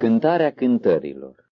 Cântarea cântărilor.